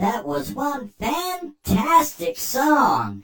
That was one fantastic song.